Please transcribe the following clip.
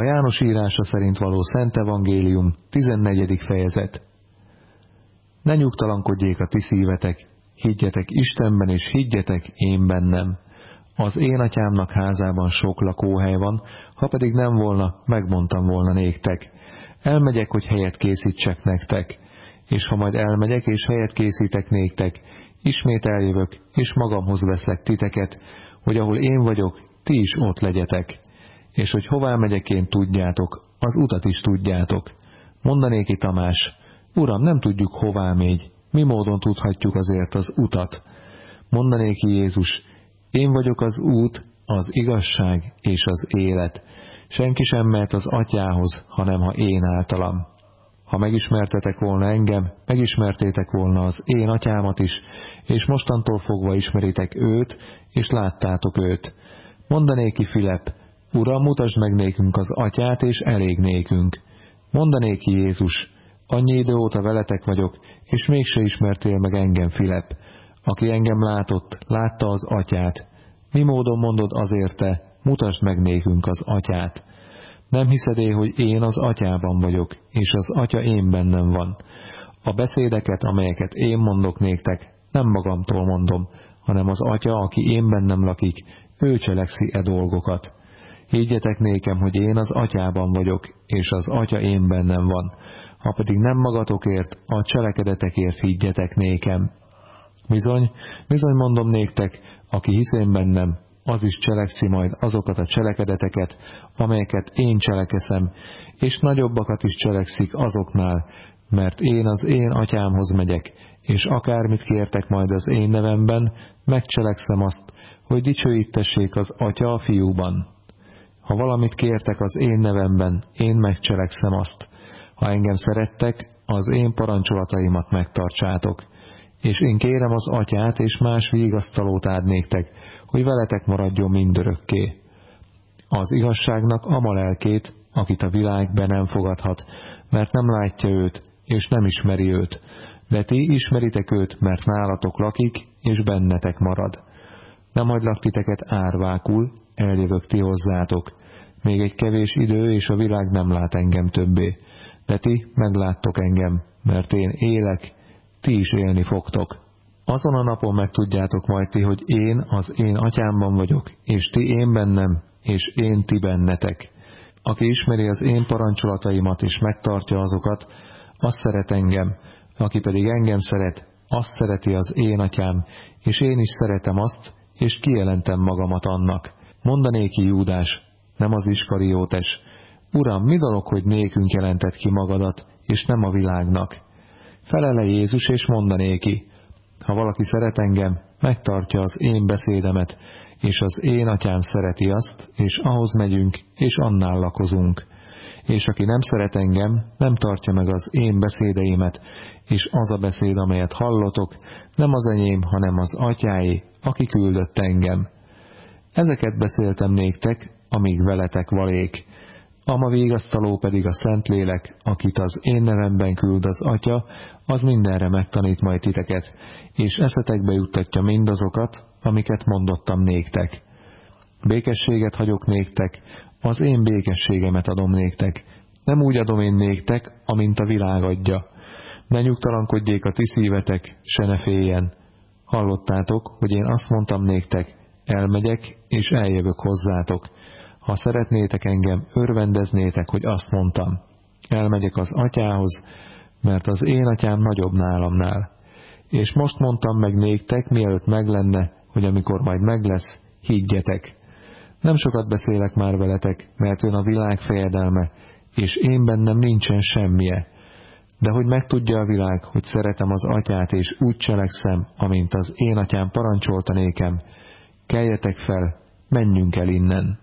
A János írása szerint való Szent Evangélium, 14. fejezet. Ne nyugtalankodjék a ti szívetek, higgyetek Istenben és higgyetek én bennem. Az én atyámnak házában sok lakóhely van, ha pedig nem volna, megmondtam volna néktek. Elmegyek, hogy helyet készítsek nektek. És ha majd elmegyek és helyet készítek néktek, ismét eljövök, és magamhoz veszlek titeket, hogy ahol én vagyok, ti is ott legyetek és hogy hová megyek én tudjátok, az utat is tudjátok. Mondanéki Tamás, Uram, nem tudjuk hová megy, mi módon tudhatjuk azért az utat. Mondanéki Jézus, én vagyok az út, az igazság és az élet. Senki sem mehet az atyához, hanem ha én általam. Ha megismertetek volna engem, megismertétek volna az én atyámat is, és mostantól fogva ismeritek őt, és láttátok őt. Mondanéki Filip, Uram, mutasd meg nékünk az atyát, és elég nékünk. Mondanéki Jézus, annyi idő óta veletek vagyok, és mégse ismertél meg engem, Filip. Aki engem látott, látta az atyát. Mi módon mondod azért te, mutasd meg nékünk az atyát. Nem hiszedé, hogy én az atyában vagyok, és az atya én bennem van. A beszédeket, amelyeket én mondok néktek, nem magamtól mondom, hanem az atya, aki én bennem lakik, ő cselekszi e dolgokat. Higgyetek nékem, hogy én az atyában vagyok, és az atya én bennem van. Ha pedig nem magatokért, a cselekedetekért higgyetek nékem. Bizony, bizony mondom néktek, aki hiszén bennem, az is cselekszi majd azokat a cselekedeteket, amelyeket én cselekeszem, és nagyobbakat is cselekszik azoknál, mert én az én atyámhoz megyek, és akármit kértek majd az én nevemben, megcselekszem azt, hogy dicsőítessék az atya a fiúban. Ha valamit kértek az én nevemben, én megcselekszem azt. Ha engem szerettek, az én parancsolataimat megtartsátok. És én kérem az atyát, és más vigasztalót ád néktek, hogy veletek maradjon mindörökké. Az igazságnak ama lelkét, akit a világ be nem fogadhat, mert nem látja őt, és nem ismeri őt, de ti ismeritek őt, mert nálatok lakik, és bennetek marad. Nem hagylak titeket árvákul, eljövök ti hozzátok. Még egy kevés idő, és a világ nem lát engem többé. De ti megláttok engem, mert én élek, ti is élni fogtok. Azon a napon megtudjátok majd ti, hogy én az én atyámban vagyok, és ti én bennem, és én ti bennetek. Aki ismeri az én parancsolataimat és megtartja azokat, azt szeret engem, aki pedig engem szeret, azt szereti az én atyám, és én is szeretem azt, és kijelentem magamat annak. Mondanéki Júdás, nem az Iskariótes, Uram, mi dolog, hogy nékünk jelentett ki magadat, és nem a világnak? Felele Jézus, és mondanéki, ha valaki szeret engem, megtartja az én beszédemet, és az én atyám szereti azt, és ahhoz megyünk, és annál lakozunk. És aki nem szeret engem, nem tartja meg az én beszédeimet, és az a beszéd, amelyet hallotok, nem az enyém, hanem az atyáé, aki küldött engem. Ezeket beszéltem néktek, amíg veletek valék. Ama végasztaló pedig a Szentlélek, akit az én nevemben küld az Atya, az mindenre megtanít majd titeket, és eszetekbe juttatja mindazokat, amiket mondottam néktek. Békességet hagyok néktek, az én békességemet adom néktek. Nem úgy adom én néktek, amint a világ adja. Ne nyugtalankodjék a ti szívetek, se ne féljen. Hallottátok, hogy én azt mondtam néktek, elmegyek, és eljövök hozzátok. Ha szeretnétek engem, örvendeznétek, hogy azt mondtam. Elmegyek az atyához, mert az én atyám nagyobb nálamnál. És most mondtam meg néktek, mielőtt meglenne, hogy amikor majd meg lesz, higgyetek. Nem sokat beszélek már veletek, mert ön a világ fejedelme, és én bennem nincsen semmije. De hogy megtudja a világ, hogy szeretem az atyát, és úgy cselekszem, amint az én atyám parancsolta nékem, keljetek fel, menjünk el innen.